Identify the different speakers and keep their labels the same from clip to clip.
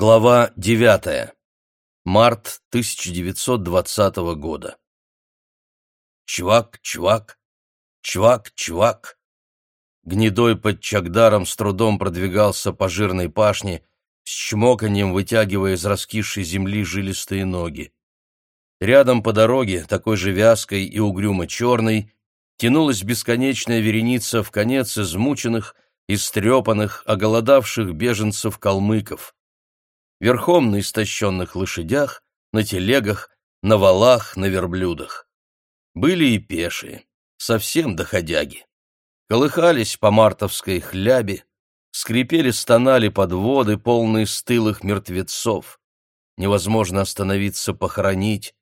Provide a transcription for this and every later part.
Speaker 1: Глава 9. Март 1920 года. Чвак, чвак, чвак, чвак. Гнедой под Чагдаром с трудом продвигался по жирной пашне, с чмоканьем вытягивая из раскисшей земли жилистые ноги. Рядом по дороге, такой же вязкой и угрюмо-черной, тянулась бесконечная вереница в конец измученных, истрепанных, оголодавших беженцев-калмыков верхом на истощенных лошадях, на телегах, на валах, на верблюдах. Были и пешие, совсем доходяги. Колыхались по мартовской хлябе, скрипели, стонали подводы, полные стылых мертвецов. Невозможно остановиться похоронить.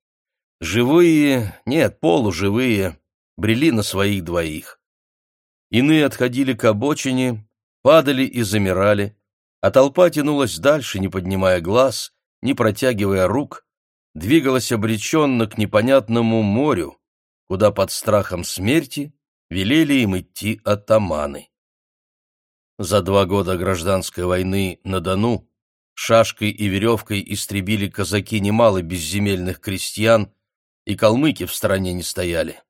Speaker 1: Живые, нет, полуживые, брели на своих двоих. Иные отходили к обочине, падали и замирали, а толпа тянулась дальше, не поднимая глаз, не протягивая рук, двигалась обреченно к непонятному морю, куда под страхом смерти велели им идти атаманы. За два года гражданской войны на Дону шашкой и веревкой истребили казаки немало безземельных крестьян, и калмыки в стороне не стояли.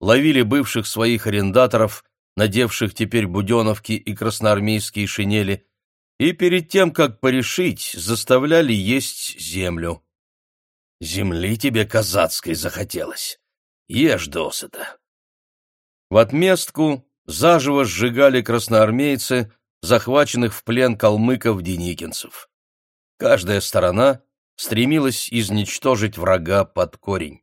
Speaker 1: Ловили бывших своих арендаторов, надевших теперь буденовки и красноармейские шинели, и перед тем, как порешить, заставляли есть землю. Земли тебе казацкой захотелось. Ешь досыта. В отместку заживо сжигали красноармейцы, захваченных в плен калмыков-деникинцев. Каждая сторона стремилась изничтожить врага под корень.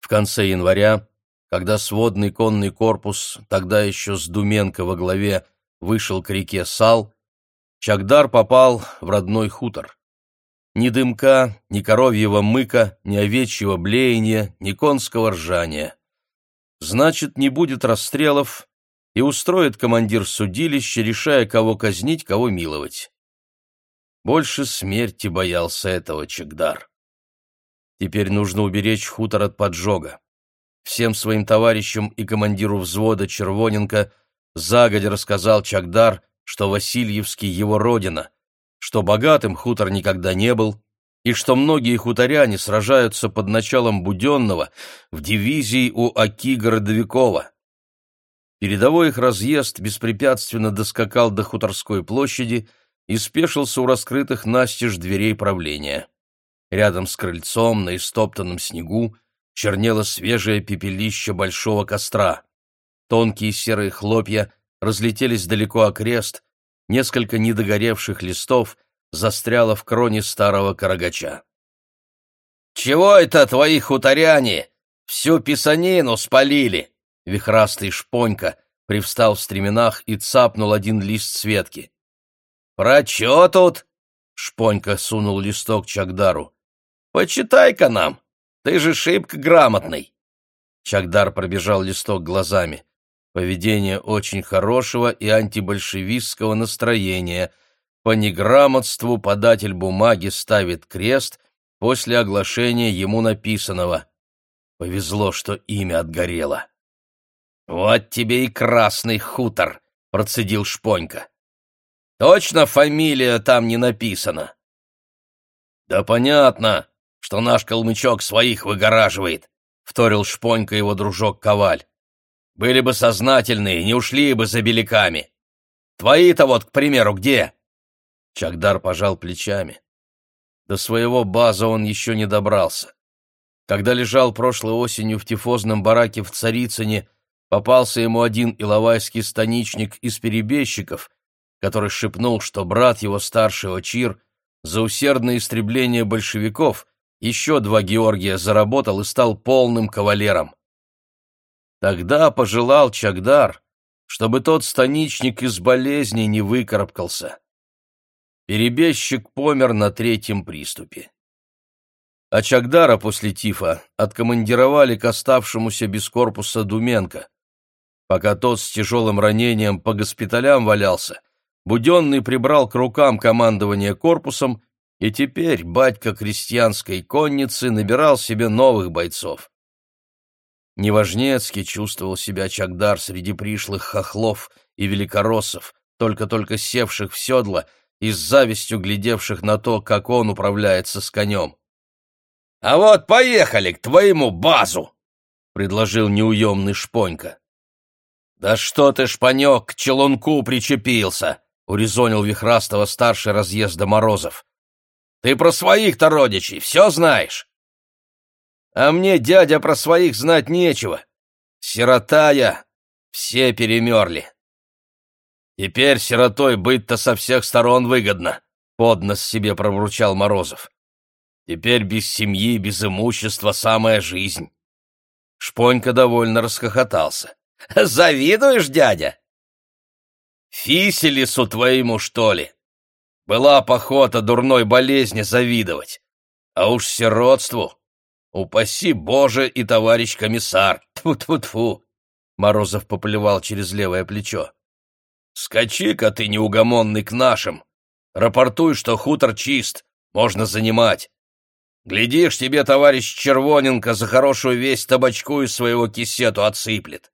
Speaker 1: В конце января, когда сводный конный корпус, тогда еще с Думенко во главе, вышел к реке Сал, Чагдар попал в родной хутор. Ни дымка, ни коровьего мыка, ни овечьего блеяния, ни конского ржания. Значит, не будет расстрелов, и устроит командир судилища, решая, кого казнить, кого миловать. Больше смерти боялся этого Чагдар. Теперь нужно уберечь хутор от поджога. Всем своим товарищам и командиру взвода Червоненко загодя рассказал Чагдар, что Васильевский его родина, что богатым хутор никогда не был, и что многие хуторяне сражаются под началом Буденного в дивизии у Аки Городовикова. Передовой их разъезд беспрепятственно доскакал до хуторской площади и спешился у раскрытых настежь дверей правления. Рядом с крыльцом на истоптанном снегу чернело свежее пепелище большого костра. Тонкие серые хлопья разлетелись далеко окрест, несколько недогоревших листов застряло в кроне старого карагача. «Чего это твои хуторяне? Всю писанину спалили!» Вихрастый шпонька привстал в стременах и цапнул один лист светки. «Про чё тут?» — шпонька сунул листок Чагдару. «Почитай-ка нам, ты же шибко грамотный!» Чагдар пробежал листок глазами. Поведение очень хорошего и антибольшевистского настроения. По неграмотству податель бумаги ставит крест после оглашения ему написанного. Повезло, что имя отгорело. «Вот тебе и красный хутор», — процедил Шпонька. «Точно фамилия там не написана?» «Да понятно, что наш калмычок своих выгораживает», — вторил Шпонька его дружок Коваль. Были бы сознательные, не ушли бы за беляками. Твои-то вот, к примеру, где?» Чагдар пожал плечами. До своего база он еще не добрался. Когда лежал прошлой осенью в тифозном бараке в Царицыне, попался ему один иловайский станичник из перебежчиков, который шепнул, что брат его старший Очир за усердное истребление большевиков еще два Георгия заработал и стал полным кавалером. Тогда пожелал Чагдар, чтобы тот станичник из болезни не выкарабкался. Перебежчик помер на третьем приступе. А Чагдара после тифа откомандировали к оставшемуся без корпуса Думенко. Пока тот с тяжелым ранением по госпиталям валялся, Буденный прибрал к рукам командование корпусом, и теперь батька крестьянской конницы набирал себе новых бойцов. Неважнецкий чувствовал себя Чагдар среди пришлых хохлов и великороссов, только-только севших в седло и с завистью глядевших на то, как он управляется с конем. «А вот поехали к твоему базу!» — предложил неуемный Шпонька. «Да что ты, Шпанек, к челунку причепился!» — урезонил Вихрастова старший разъезда Морозов. «Ты про своих-то родичей все знаешь?» «А мне, дядя, про своих знать нечего. Сирота я, все перемерли». «Теперь сиротой быть-то со всех сторон выгодно», — поднос себе пробурчал Морозов. «Теперь без семьи, без имущества самая жизнь». Шпонька довольно расхохотался. Завидуешь, дядя? Фиселису твоему, что ли? Была похота дурной болезни завидовать. А уж сиротству. Упаси Боже и товарищ комиссар. Тьфу-тьфу-тьфу. Морозов поплевал через левое плечо. Скачи-ка ты, неугомонный, к нашим. Рапортуй, что хутор чист, можно занимать. Глядишь, тебе товарищ Червоненко за хорошую весть табачку из своего кисету отсыплет.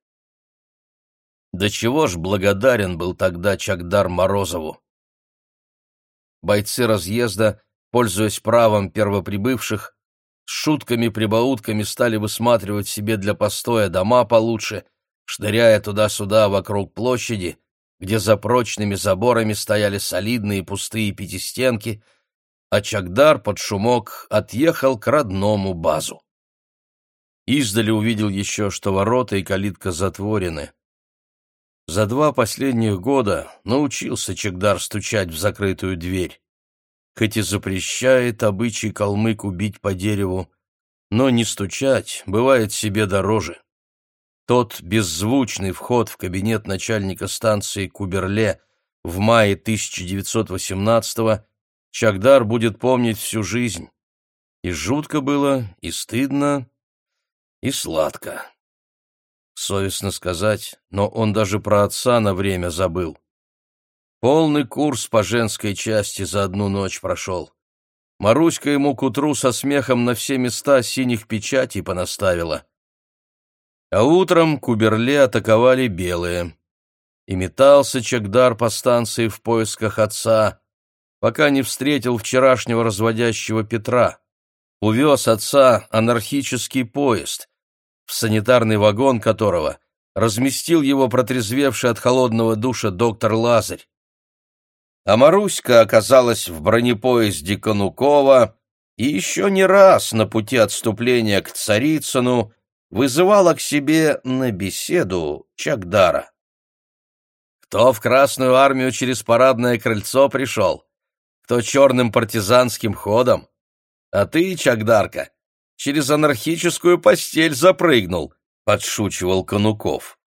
Speaker 1: До чего ж благодарен был тогда Чагдар Морозову. Бойцы разъезда, пользуясь правом первоприбывших, с шутками-прибаутками стали высматривать себе для постоя дома получше, шныряя туда-сюда вокруг площади, где за прочными заборами стояли солидные пустые пятистенки, а Чагдар под шумок отъехал к родному базу. Издали увидел еще, что ворота и калитка затворены. За два последних года научился Чегдар стучать в закрытую дверь. Хоть и запрещает обычай калмык убить по дереву, но не стучать бывает себе дороже. Тот беззвучный вход в кабинет начальника станции Куберле в мае 1918-го Чагдар будет помнить всю жизнь. И жутко было, и стыдно, и сладко. Совестно сказать, но он даже про отца на время забыл. Полный курс по женской части за одну ночь прошел. Маруська ему к утру со смехом на все места синих печатей понаставила. А утром Куберле атаковали белые. И метался Чагдар по станции в поисках отца, пока не встретил вчерашнего разводящего Петра. Увез отца анархический поезд — в санитарный вагон которого разместил его протрезвевший от холодного душа доктор Лазарь. А Маруська оказалась в бронепоезде Конукова и еще не раз на пути отступления к Царицыну вызывала к себе на беседу Чагдара. Кто в Красную армию через парадное крыльцо пришел? Кто черным партизанским ходом? А ты, Чагдарка, через анархическую постель запрыгнул», — подшучивал Конуков.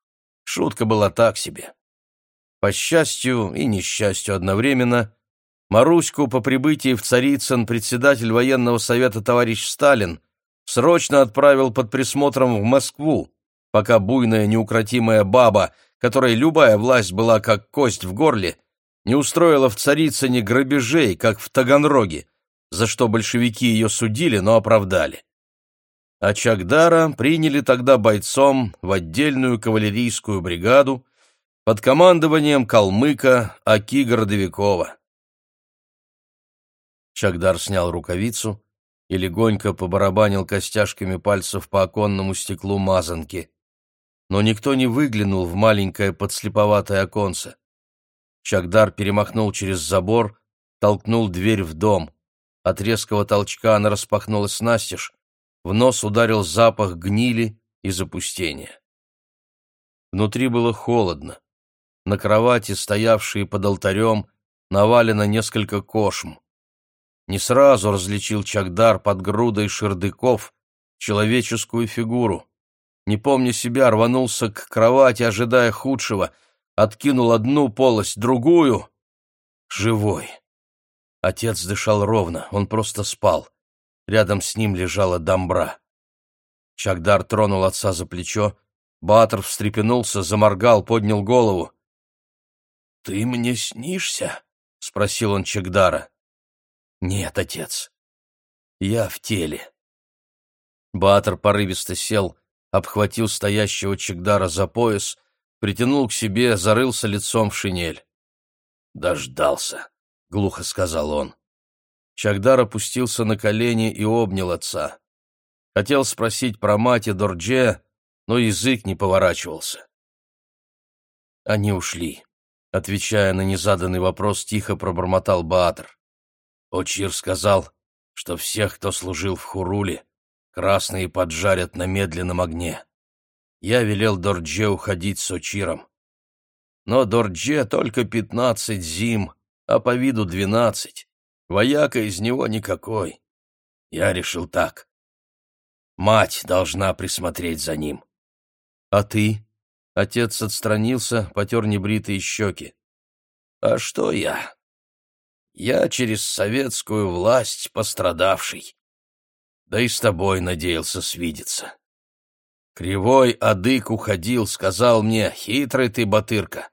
Speaker 1: Шутка была так себе. По счастью и несчастью одновременно, Маруську по прибытии в Царицын председатель военного совета товарищ Сталин срочно отправил под присмотром в Москву, пока буйная неукротимая баба, которой любая власть была как кость в горле, не устроила в Царицыне грабежей, как в Таганроге, за что большевики ее судили, но оправдали. А Чагдара приняли тогда бойцом в отдельную кавалерийскую бригаду под командованием калмыка Аки Городовикова. Чагдар снял рукавицу и легонько побарабанил костяшками пальцев по оконному стеклу мазанки. Но никто не выглянул в маленькое подслеповатое оконце. Чагдар перемахнул через забор, толкнул дверь в дом. От резкого толчка она распахнулась настежь, в нос ударил запах гнили и запустения. Внутри было холодно. На кровати, стоявшие под алтарем, навалено несколько кошм. Не сразу различил Чагдар под грудой шердыков человеческую фигуру. Не помня себя, рванулся к кровати, ожидая худшего, откинул одну полость, другую. Живой. Отец дышал ровно, он просто спал. Рядом с ним лежала дамбра. Чагдар тронул отца за плечо. Батор встрепенулся, заморгал, поднял голову. — Ты мне снишься? — спросил он Чагдара. — Нет, отец. Я в теле. Батор порывисто сел, обхватил стоящего Чагдара за пояс, притянул к себе, зарылся лицом в шинель. Дождался. — глухо сказал он. Чагдар опустился на колени и обнял отца. Хотел спросить про мать и Дордже, но язык не поворачивался. Они ушли. Отвечая на незаданный вопрос, тихо пробормотал Баатр. Очир сказал, что всех, кто служил в Хуруле, красные поджарят на медленном огне. Я велел Дордже уходить с Очиром. Но Дордже только пятнадцать зим, а по виду двенадцать. Вояка из него никакой. Я решил так. Мать должна присмотреть за ним. А ты? Отец отстранился, потер небритые щеки. А что я? Я через советскую власть пострадавший. Да и с тобой надеялся свидеться. Кривой адык уходил, сказал мне, хитрый ты, Батырка.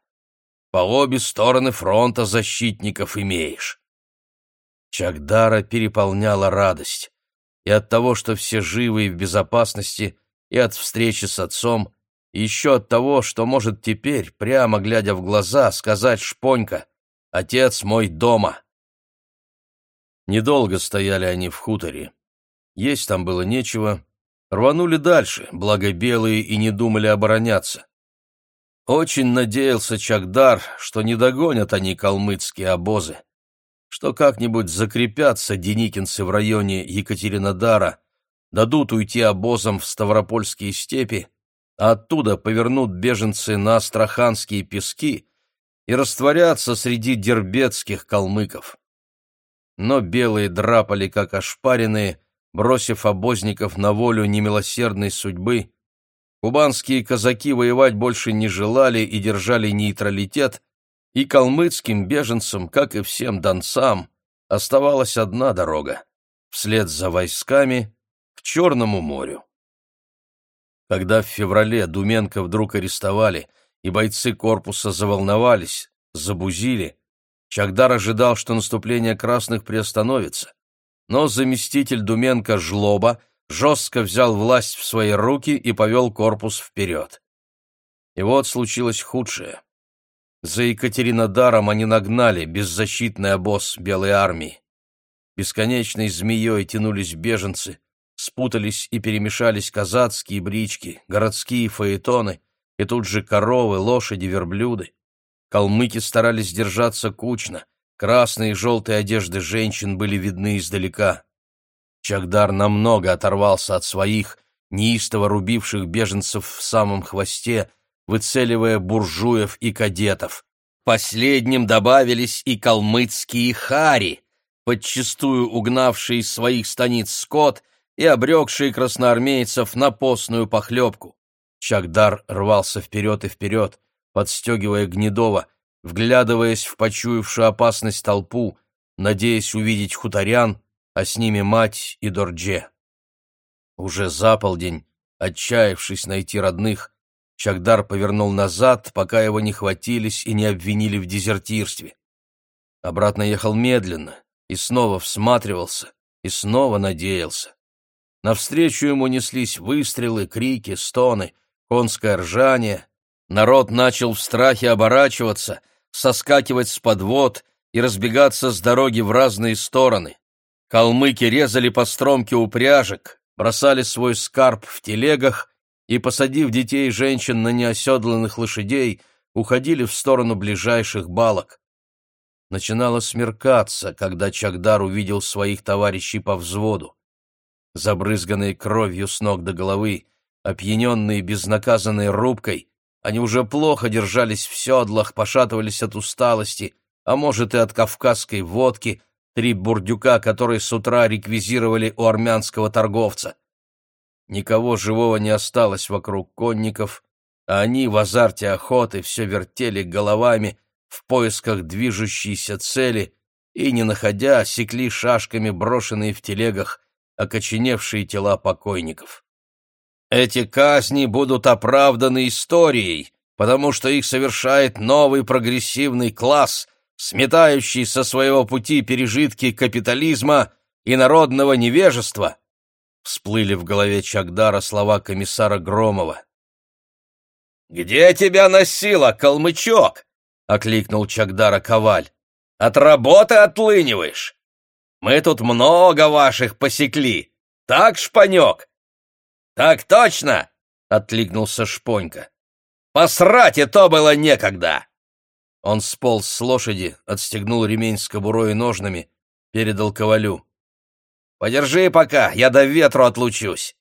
Speaker 1: По обе стороны фронта защитников имеешь. Чагдара переполняла радость. И от того, что все живы и в безопасности, и от встречи с отцом, еще от того, что может теперь, прямо глядя в глаза, сказать Шпонька «Отец мой дома». Недолго стояли они в хуторе. Есть там было нечего. Рванули дальше, благо белые и не думали обороняться. Очень надеялся Чагдар, что не догонят они калмыцкие обозы что как-нибудь закрепятся деникинцы в районе Екатеринодара, дадут уйти обозам в Ставропольские степи, а оттуда повернут беженцы на Астраханские пески и растворятся среди дербетских калмыков. Но белые драпали, как ошпаренные, бросив обозников на волю немилосердной судьбы. Кубанские казаки воевать больше не желали и держали нейтралитет, и калмыцким беженцам, как и всем донцам, оставалась одна дорога — вслед за войсками к Черному морю. Когда в феврале Думенко вдруг арестовали, и бойцы корпуса заволновались, забузили, Чагдар ожидал, что наступление красных приостановится. Но заместитель Думенко Жлоба жестко взял власть в свои руки и повел корпус вперед. И вот случилось худшее. За Екатеринодаром они нагнали беззащитный обоз Белой армии. Бесконечной змеей тянулись беженцы, спутались и перемешались казацкие брички, городские фаэтоны, и тут же коровы, лошади, верблюды. Калмыки старались держаться кучно, красные и желтые одежды женщин были видны издалека. Чагдар намного оторвался от своих, неистово рубивших беженцев в самом хвосте, выцеливая буржуев и кадетов. Последним добавились и калмыцкие хари, подчистую угнавшие из своих станиц скот и обрекшие красноармейцев на постную похлебку. Чагдар рвался вперед и вперед, подстегивая Гнедова, вглядываясь в почуявшую опасность толпу, надеясь увидеть хуторян, а с ними мать и Дордже. Уже за полдень, отчаявшись найти родных, Чагдар повернул назад, пока его не хватились и не обвинили в дезертирстве. Обратно ехал медленно и снова всматривался, и снова надеялся. Навстречу ему неслись выстрелы, крики, стоны, конское ржание. Народ начал в страхе оборачиваться, соскакивать с подвод и разбегаться с дороги в разные стороны. Калмыки резали по стромке упряжек, бросали свой скарб в телегах и, посадив детей и женщин на неоседланных лошадей, уходили в сторону ближайших балок. Начинало смеркаться, когда Чагдар увидел своих товарищей по взводу. Забрызганные кровью с ног до головы, опьяненные безнаказанной рубкой, они уже плохо держались в седлах, пошатывались от усталости, а может и от кавказской водки, три бурдюка, которые с утра реквизировали у армянского торговца. Никого живого не осталось вокруг конников, а они в азарте охоты все вертели головами в поисках движущейся цели и, не находя, секли шашками брошенные в телегах окоченевшие тела покойников. Эти казни будут оправданы историей, потому что их совершает новый прогрессивный класс, сметающий со своего пути пережитки капитализма и народного невежества, Всплыли в голове Чагдара слова комиссара Громова. «Где тебя носило, калмычок?» — окликнул Чагдара Коваль. От работы отлыниваешь? Мы тут много ваших посекли. Так, Шпанек?» «Так точно!» — откликнулся Шпонька. «Посрать и то было некогда!» Он сполз с лошади, отстегнул ремень с кобурой и ножнами, передал ковалю. «Подержи пока, я до ветру отлучусь!»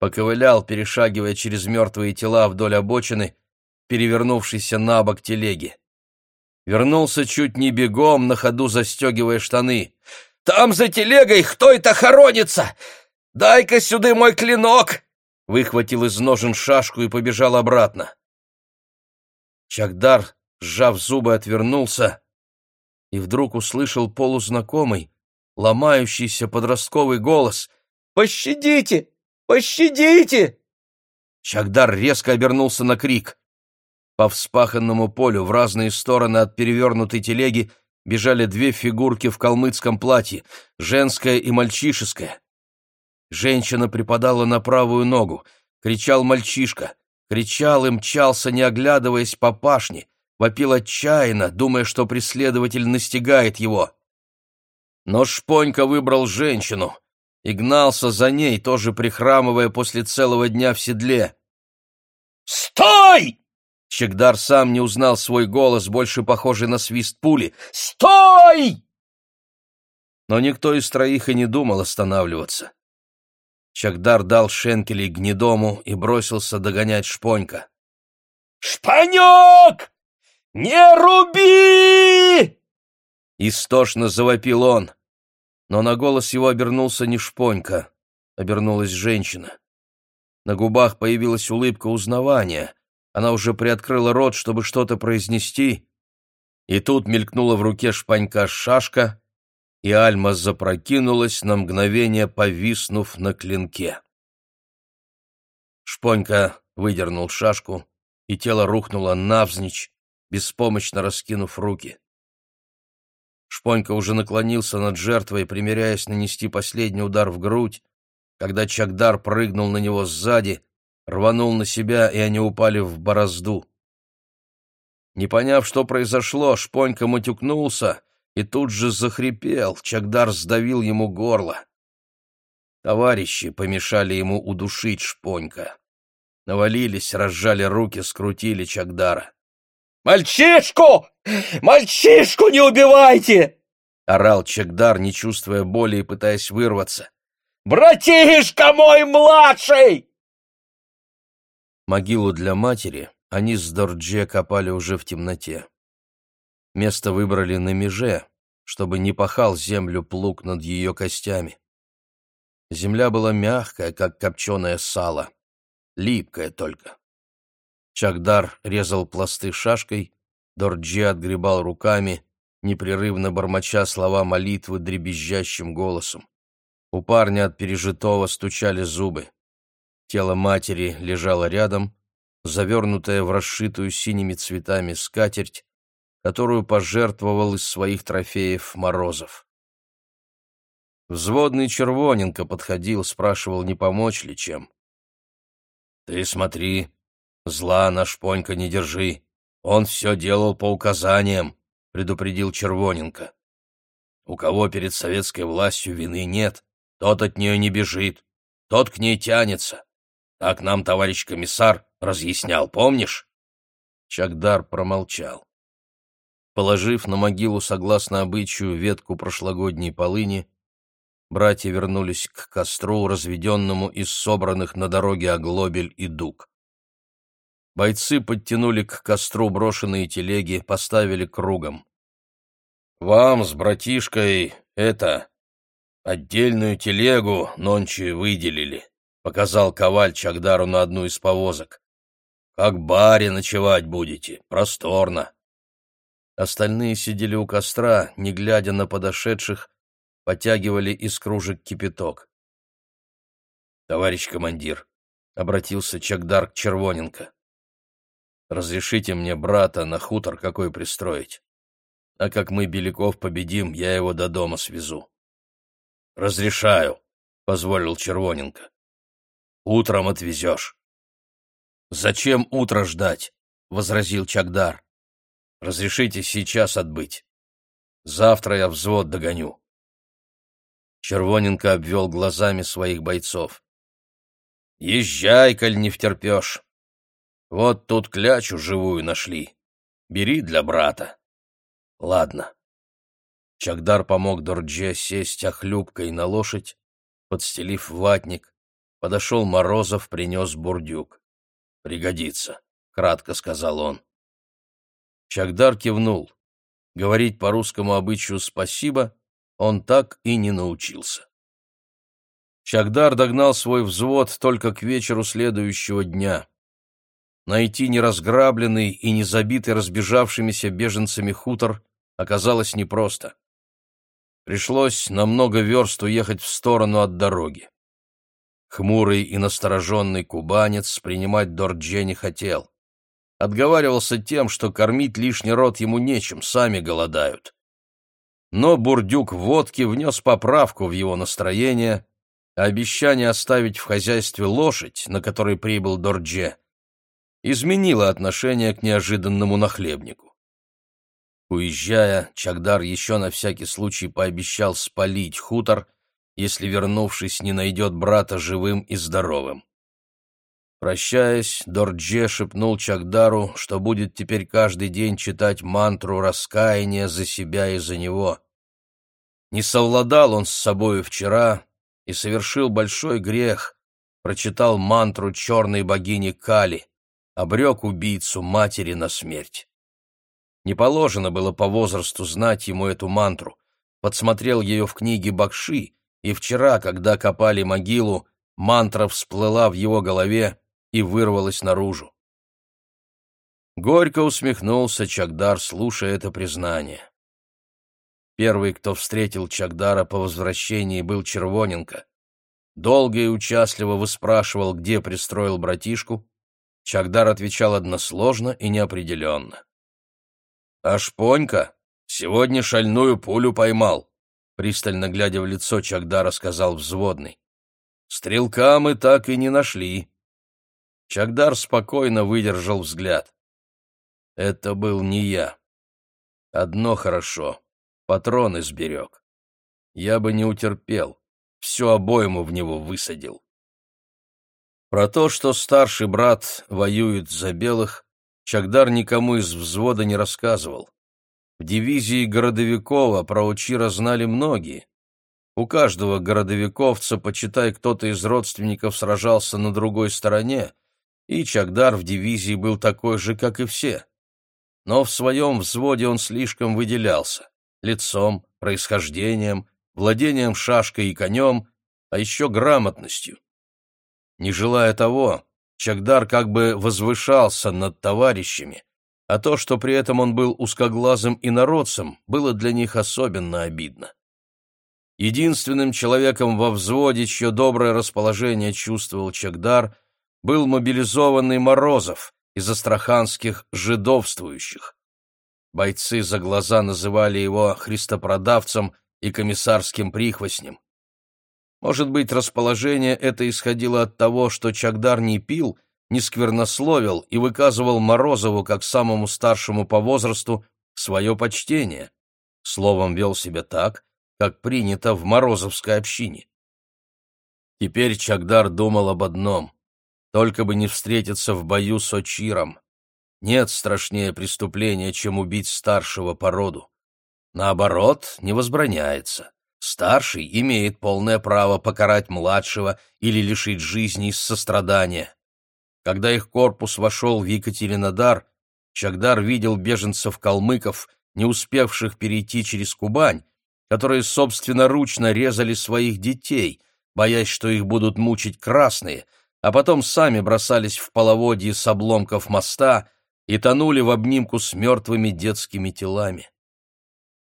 Speaker 1: Поковылял, перешагивая через мертвые тела вдоль обочины, перевернувшейся на бок телеги. Вернулся чуть не бегом, на ходу застегивая штаны. «Там за телегой кто это хоронится? Дай-ка сюда мой клинок!» Выхватил из ножен шашку и побежал обратно. Чагдар, сжав зубы, отвернулся и вдруг услышал полузнакомый, ломающийся подростковый голос. «Пощадите! Пощадите!» Чагдар резко обернулся на крик. По вспаханному полю в разные стороны от перевернутой телеги бежали две фигурки в калмыцком платье, женская и мальчишеская. Женщина припадала на правую ногу, кричал мальчишка, кричал и мчался, не оглядываясь по пашне, вопил отчаянно, думая, что преследователь настигает его. Но Шпонька выбрал женщину и гнался за ней, тоже прихрамывая после целого дня в седле. «Стой!» Чегдар сам не узнал свой голос, больше похожий на свист пули. «Стой!» Но никто из троих и не думал останавливаться. Чагдар дал шенкелей гнедому и бросился догонять Шпонька. «Шпанек! Не руби!» Истошно завопил он. Но на голос его обернулся не Шпонька, обернулась женщина. На губах появилась улыбка узнавания — она уже приоткрыла рот, чтобы что-то произнести, и тут мелькнула в руке шпанька шашка, и Альма запрокинулась на мгновение, повиснув на клинке. Шпонька выдернул шашку, и тело рухнуло навзничь, беспомощно раскинув руки. Шпонька уже наклонился над жертвой, примеряясь нанести последний удар в грудь, когда Чагдар прыгнул на него сзади, рванул на себя, и они упали в борозду. Не поняв, что произошло, Шпонька матюкнулся и тут же захрипел, Чагдар сдавил ему горло. Товарищи помешали ему удушить Шпонька. Навалились, разжали руки, скрутили Чагдара. «Мальчишку! Мальчишку не убивайте!» — орал Чагдар, не чувствуя боли и пытаясь вырваться. «Братишка мой младший!» Могилу для матери они с Дордже копали уже в темноте. Место выбрали на меже, чтобы не пахал землю плуг над ее костями. Земля была мягкая, как копченое сало, липкая только. Чагдар резал пласты шашкой, Дорджи отгребал руками, непрерывно бормоча слова молитвы дребезжащим голосом. У парня от пережитого стучали зубы. Тело матери лежало рядом, завернутое в расшитую синими цветами скатерть, которую пожертвовал из своих трофеев Морозов. Взводный Червоненко подходил, спрашивал, не помочь ли чем. «Ты смотри, зла на шпонька не держи, он все делал по указаниям», — предупредил Червоненко. «У кого перед советской властью вины нет, тот от нее не бежит, тот к ней тянется. Так нам товарищ комиссар разъяснял, помнишь?» Чагдар промолчал. Положив на могилу, согласно обычаю, ветку прошлогодней полыни, братья вернулись к костру, разведенному из собранных на дороге оглобель и дуг. Бойцы подтянули к костру брошенные телеги, поставили кругом. «Вам с братишкой это... отдельную телегу нонче выделили», — показал Коваль Чагдару на одну из повозок. «Как баре ночевать будете, просторно». Остальные сидели у костра, не глядя на подошедших, потягивали из кружек кипяток. «Товарищ командир», — обратился Чагдар к Червоненко, — «разрешите мне брата на хутор какой пристроить. А как мы Беляков победим, я его до дома свезу». «Разрешаю», — позволил Червоненко. Утром отвезешь. Зачем утро ждать? возразил Чагдар. Разрешите сейчас отбыть. Завтра я взвод догоню. Червоненко обвел глазами своих бойцов. Езжай, коль не втерпешь. Вот тут клячу живую нашли. Бери для брата. Ладно. Чагдар помог Дордже сесть охлюбкой на лошадь, подстелив ватник. Подошел Морозов, принес бурдюк. «Пригодится», — кратко сказал он. Чагдар кивнул. Говорить по русскому обычаю «спасибо» он так и не научился. Чагдар догнал свой взвод только к вечеру следующего дня. Найти неразграбленный и не забитый разбежавшимися беженцами хутор оказалось непросто. Пришлось на много верст уехать в сторону от дороги. Хмурый и настороженный кубанец принимать Дордже не хотел отговаривался тем, что кормить лишний рот ему нечем, сами голодают. Но бурдюк водки внес поправку в его настроение, а обещание оставить в хозяйстве лошадь, на которой прибыл Дордже, изменило отношение к неожиданному нахлебнику. Уезжая, Чагдар еще на всякий случай пообещал спалить хутор, если, вернувшись, не найдет брата живым и здоровым. Прощаясь, Дордже шепнул Чагдару, что будет теперь каждый день читать мантру раскаяния за себя и за него. Не совладал он с собою вчера и совершил большой грех, прочитал мантру черной богини Кали, обрек убийцу матери на смерть. Не положено было по возрасту знать ему эту мантру, подсмотрел ее в книге Бакши, и вчера, когда копали могилу, мантра всплыла в его голове, и вырвалось наружу. Горько усмехнулся Чагдар, слушая это признание. Первый, кто встретил Чагдара по возвращении, был Червоненко. Долго и участливо выспрашивал, где пристроил братишку. Чагдар отвечал односложно и неопределенно. «А Шпонька сегодня шальную пулю поймал», — пристально глядя в лицо Чагдара, сказал взводный. «Стрелка мы так и не нашли. Чагдар спокойно выдержал взгляд. Это был не я. Одно хорошо. Патроны сберег. Я бы не утерпел. Всю обойму в него высадил. Про то, что старший брат воюет за белых, Чагдар никому из взвода не рассказывал. Дивизии Городовикова про Учира знали многие. У каждого городовиковца, почитай, кто-то из родственников сражался на другой стороне, и Чагдар в дивизии был такой же, как и все. Но в своем взводе он слишком выделялся — лицом, происхождением, владением шашкой и конем, а еще грамотностью. Не желая того, Чагдар как бы возвышался над товарищами, а то, что при этом он был узкоглазым инородцем, было для них особенно обидно. Единственным человеком во взводе, чье доброе расположение чувствовал Чагдар, был мобилизованный Морозов из астраханских жидовствующих. Бойцы за глаза называли его христопродавцем и комиссарским прихвостнем. Может быть, расположение это исходило от того, что Чагдар не пил, не сквернословил и выказывал Морозову, как самому старшему по возрасту, свое почтение. Словом, вел себя так, как принято в Морозовской общине. Теперь Чагдар думал об одном только бы не встретиться в бою с Очиром. Нет страшнее преступления, чем убить старшего по роду. Наоборот, не возбраняется. Старший имеет полное право покарать младшего или лишить жизни из сострадания. Когда их корпус вошел в Екатеринодар, Чагдар видел беженцев-калмыков, не успевших перейти через Кубань, которые собственноручно резали своих детей, боясь, что их будут мучить красные — а потом сами бросались в половодье с обломков моста и тонули в обнимку с мертвыми детскими телами.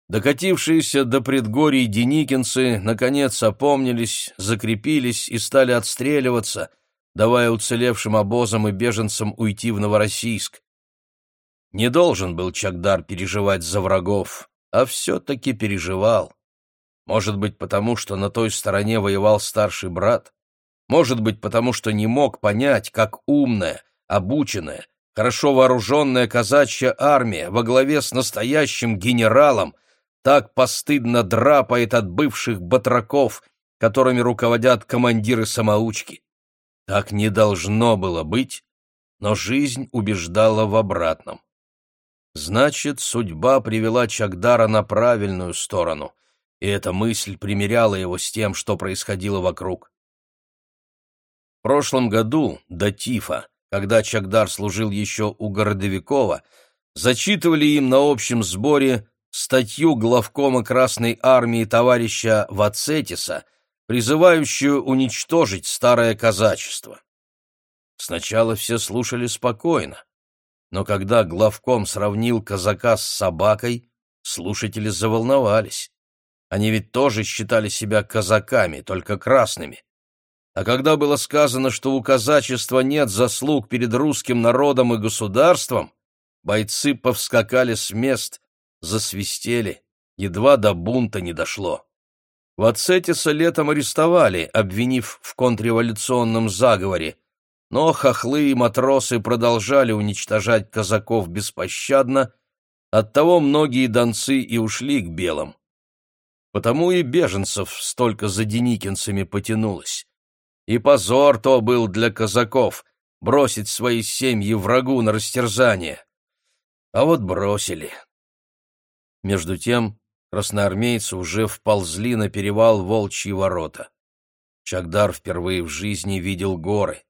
Speaker 1: Докатившиеся до предгорий деникинцы, наконец, опомнились, закрепились и стали отстреливаться, давая уцелевшим обозам и беженцам уйти в Новороссийск. Не должен был Чагдар переживать за врагов, а все-таки переживал. Может быть, потому что на той стороне воевал старший брат? Может быть, потому что не мог понять, как умная, обученная, хорошо вооруженная казачья армия во главе с настоящим генералом так постыдно драпает от бывших батраков, которыми руководят командиры-самоучки. Так не должно было быть, но жизнь убеждала в обратном. Значит, судьба привела Чагдара на правильную сторону, и эта мысль примеряла его с тем, что происходило вокруг. В прошлом году, до Тифа, когда Чагдар служил еще у Городовикова, зачитывали им на общем сборе статью главкома Красной Армии товарища Вацетиса, призывающую уничтожить старое казачество. Сначала все слушали спокойно, но когда главком сравнил казака с собакой, слушатели заволновались. Они ведь тоже считали себя казаками, только красными. А когда было сказано, что у казачества нет заслуг перед русским народом и государством, бойцы повскакали с мест, засвистели, едва до бунта не дошло. Вацетиса летом арестовали, обвинив в контрреволюционном заговоре, но хохлы и матросы продолжали уничтожать казаков беспощадно, оттого многие донцы и ушли к белым. Потому и беженцев столько за деникинцами потянулось. И позор то был для казаков — бросить свои семьи врагу на растерзание. А вот бросили. Между тем красноармейцы уже вползли на перевал Волчьи ворота. Чагдар впервые в жизни видел горы.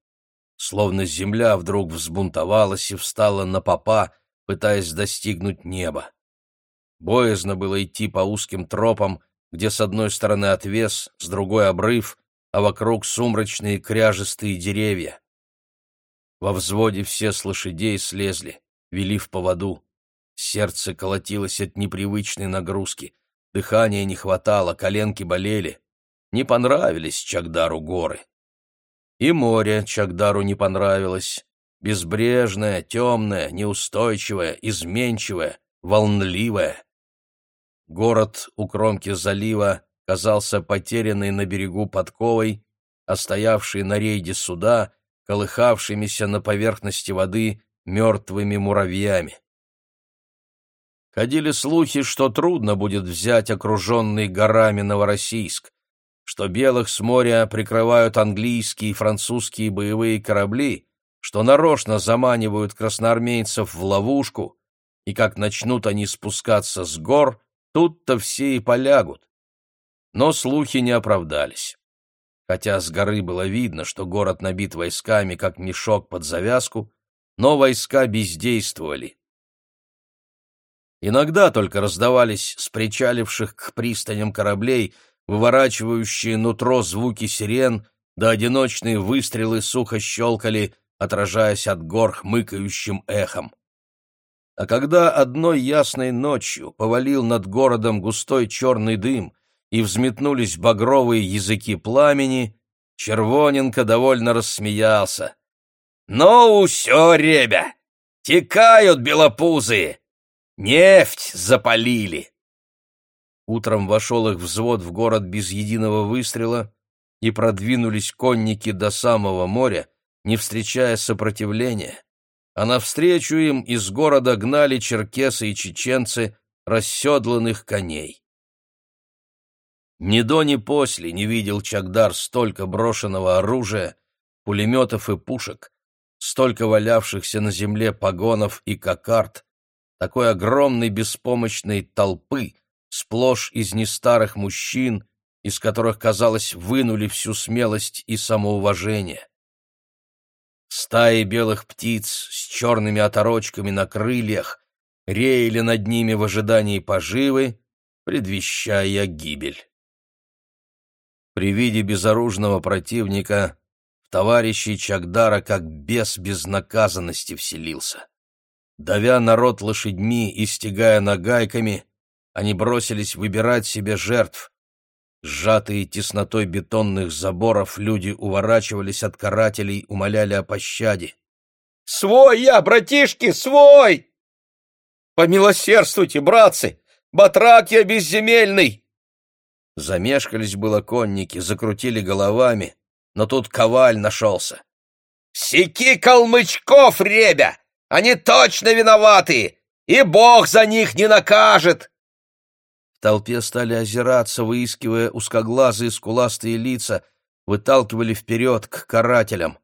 Speaker 1: Словно земля вдруг взбунтовалась и встала на попа, пытаясь достигнуть неба. Боязно было идти по узким тропам, где с одной стороны отвес, с другой — обрыв, а вокруг сумрачные кряжестые деревья. Во взводе все с лошадей слезли, вели в поводу. Сердце колотилось от непривычной нагрузки, дыхания не хватало, коленки болели. Не понравились Чагдару горы. И море Чагдару не понравилось. Безбрежное, темное, неустойчивое, изменчивое, волнливое. Город у кромки залива казался потерянный на берегу подковой, а стоявшие на рейде суда, колыхавшимися на поверхности воды мертвыми муравьями. Ходили слухи, что трудно будет взять окруженный горами Новороссийск, что белых с моря прикрывают английские и французские боевые корабли, что нарочно заманивают красноармейцев в ловушку, и как начнут они спускаться с гор, тут-то все и полягут. Но слухи не оправдались. Хотя с горы было видно, что город набит войсками, как мешок под завязку, но войска бездействовали. Иногда только раздавались с причаливших к пристаням кораблей выворачивающие нутро звуки сирен, да одиночные выстрелы сухо щелкали, отражаясь от гор хмыкающим эхом. А когда одной ясной ночью повалил над городом густой черный дым и взметнулись багровые языки пламени, Червоненко довольно рассмеялся. «Ну, все, ребя, текают белопузые! Нефть запалили!» Утром вошел их взвод в город без единого выстрела, и продвинулись конники до самого моря, не встречая сопротивления, а навстречу им из города гнали черкесы и чеченцы расседланных коней. Ни до, ни после не видел Чагдар столько брошенного оружия, пулеметов и пушек, столько валявшихся на земле погонов и кокард, такой огромной беспомощной толпы, сплошь из нестарых мужчин, из которых, казалось, вынули всю смелость и самоуважение. Стаи белых птиц с черными оторочками на крыльях реяли над ними в ожидании поживы, предвещая гибель. При виде безоружного противника в товарищей Чагдара как бес безнаказанности вселился. Давя народ лошадьми и стегая нагайками, они бросились выбирать себе жертв. Сжатые теснотой бетонных заборов, люди уворачивались от карателей, умоляли о пощаде.
Speaker 2: «Свой я, братишки, свой! Помилосердствуйте, братцы! Батрак я безземельный!»
Speaker 1: Замешкались было конники, закрутили головами, но тут коваль нашелся.
Speaker 2: «Секи калмычков, ребя! Они точно виноваты, и Бог за них не накажет!»
Speaker 1: толпе стали озираться, выискивая узкоглазые скуластые лица, выталкивали вперед к карателям.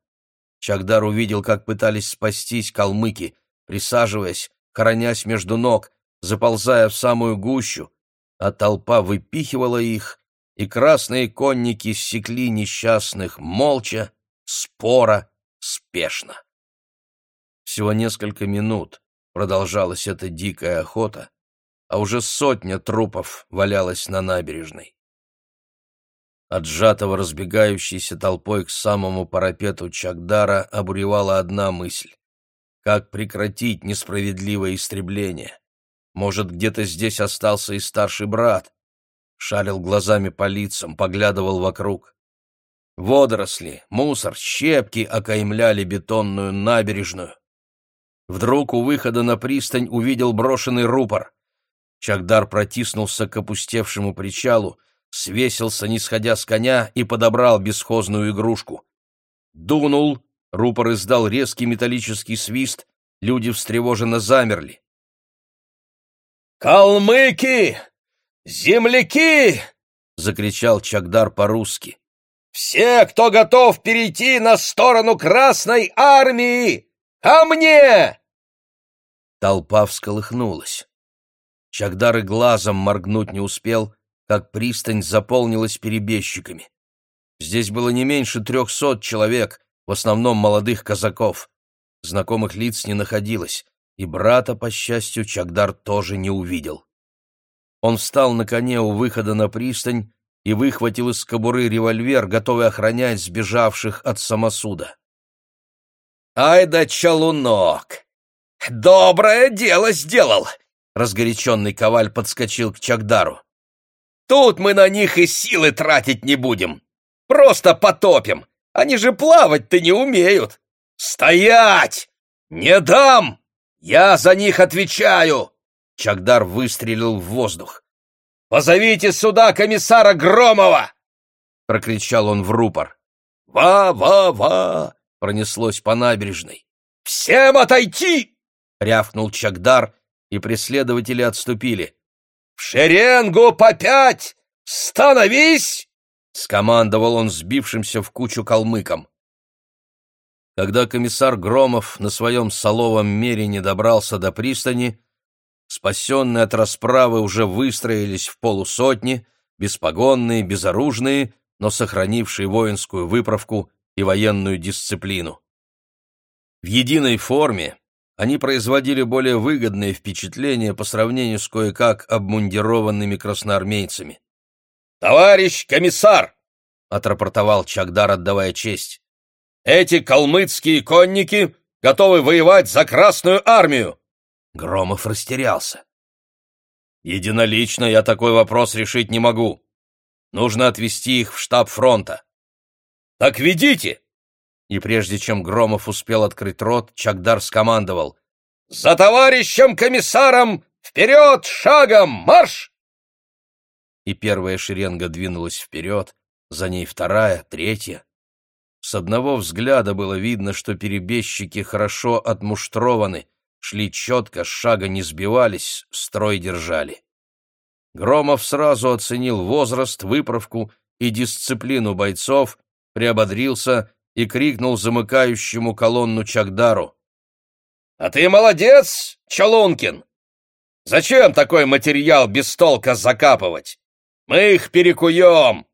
Speaker 1: Чагдар увидел, как пытались спастись калмыки, присаживаясь, хоронясь между ног, заползая в самую гущу, а толпа выпихивала их, и красные конники секли несчастных молча, спора, спешно. Всего несколько минут продолжалась эта дикая охота, а уже сотня трупов валялась на набережной. От сжатого разбегающейся толпой к самому парапету Чагдара обуревала одна мысль — как прекратить несправедливое истребление? Может, где-то здесь остался и старший брат? Шарил глазами по лицам, поглядывал вокруг. Водоросли, мусор, щепки окаймляли бетонную набережную. Вдруг у выхода на пристань увидел брошенный рупор. Чагдар протиснулся к опустевшему причалу, свесился, не сходя с коня, и подобрал бесхозную игрушку. Дунул, рупор издал резкий металлический свист, люди встревоженно замерли.
Speaker 2: «Калмыки! Земляки!» — закричал Чагдар по-русски. «Все, кто готов перейти на сторону Красной Армии! Ко мне!»
Speaker 1: Толпа всколыхнулась. Чагдар и глазом моргнуть не успел, как пристань заполнилась перебежчиками. Здесь было не меньше трехсот человек, в основном молодых казаков. Знакомых лиц не находилось, и брата, по счастью, Чагдар тоже не увидел. Он встал на коне у выхода на пристань и выхватил из кобуры револьвер, готовый охранять сбежавших от самосуда.
Speaker 2: «Ай да чалунок! Доброе дело сделал!» Разгоряченный коваль подскочил к Чагдару. «Тут мы на них и силы тратить не будем. Просто потопим. Они же плавать-то не умеют. Стоять! Не дам! Я за них отвечаю!» Чагдар выстрелил в воздух. «Позовите сюда комиссара Громова!» — прокричал он в рупор. «Ва-ва-ва!» — пронеслось по набережной. «Всем отойти!» — рявкнул Чагдар, и преследователи отступили. «В шеренгу по пять! Становись!» — скомандовал он сбившимся в кучу калмыкам.
Speaker 1: Когда комиссар Громов на своем соловом мерине добрался до пристани, спасенные от расправы уже выстроились в полусотни, беспогонные, безоружные, но сохранившие воинскую выправку и военную дисциплину. В единой форме, они производили более выгодное впечатление по сравнению с кое-как обмундированными красноармейцами.
Speaker 2: «Товарищ комиссар!» — отрапортовал Чагдар, отдавая честь. «Эти калмыцкие конники готовы воевать за Красную Армию!»
Speaker 1: Громов растерялся. «Единолично я такой вопрос решить не могу. Нужно отвезти их в штаб фронта».
Speaker 2: «Так ведите!»
Speaker 1: И прежде чем Громов успел открыть рот, Чагдар скомандовал
Speaker 2: «За товарищем комиссаром! Вперед, шагом, марш!»
Speaker 1: И первая шеренга двинулась вперед, за ней вторая, третья. С одного взгляда было видно, что перебежчики хорошо отмуштрованы, шли четко, шага не сбивались, строй держали. Громов сразу оценил возраст, выправку и дисциплину бойцов, приободрился и крикнул замыкающему колонну Чагдару.
Speaker 2: «А ты молодец, Чалункин! Зачем такой материал без толка закапывать? Мы их перекуем!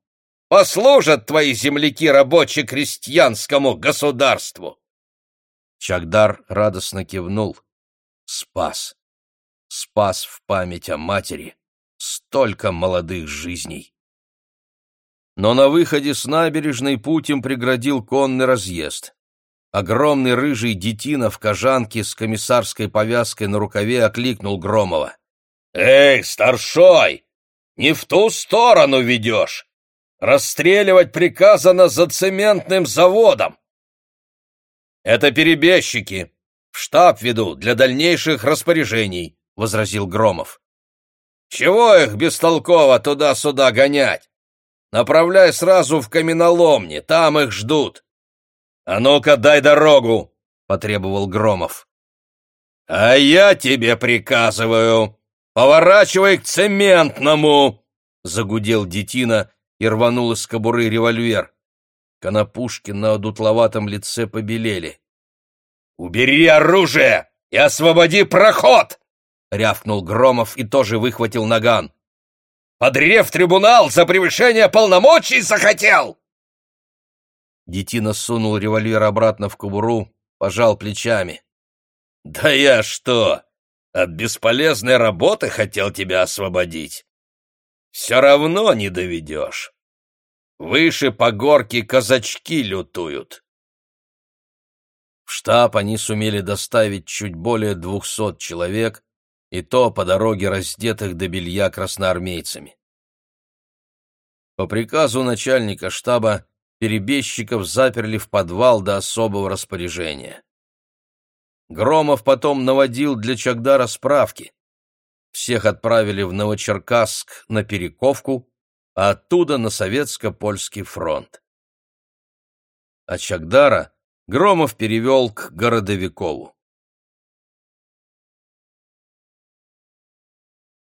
Speaker 2: Послужат твои земляки рабоче-крестьянскому государству!»
Speaker 1: Чагдар радостно кивнул. Спас. Спас в память о матери столько молодых жизней но на выходе с набережной путь им преградил конный разъезд. Огромный рыжий детина в кожанке с комиссарской повязкой на рукаве окликнул Громова.
Speaker 2: «Эй, старшой, не в ту сторону ведешь! Расстреливать приказано за цементным заводом!» «Это перебежчики. В штаб веду для дальнейших распоряжений», — возразил Громов. «Чего их бестолково туда-сюда гонять? Направляй сразу в каменоломни, там их ждут. А ну-ка, дай дорогу, потребовал Громов. А я тебе приказываю, Поворачивай к цементному!» — загудел детина и рванул из кобуры револьвер. Конопушки на одутловатом лице побелели. «Убери оружие и освободи проход!» — рявкнул Громов и тоже выхватил наган. «Подрев трибунал за превышение полномочий захотел!» Детина сунул револьвер обратно в кобуру, пожал плечами. «Да я что, от бесполезной работы хотел тебя освободить? Все равно не доведешь. Выше по горке казачки лютуют».
Speaker 1: В штаб они сумели доставить чуть более двухсот человек, и то по дороге раздетых до белья красноармейцами. По приказу начальника штаба перебежчиков заперли в подвал до особого распоряжения. Громов потом наводил для Чагдара справки. Всех отправили в Новочеркасск на Перековку, а оттуда на Советско-Польский фронт. А Чагдара Громов перевел к Городовикову.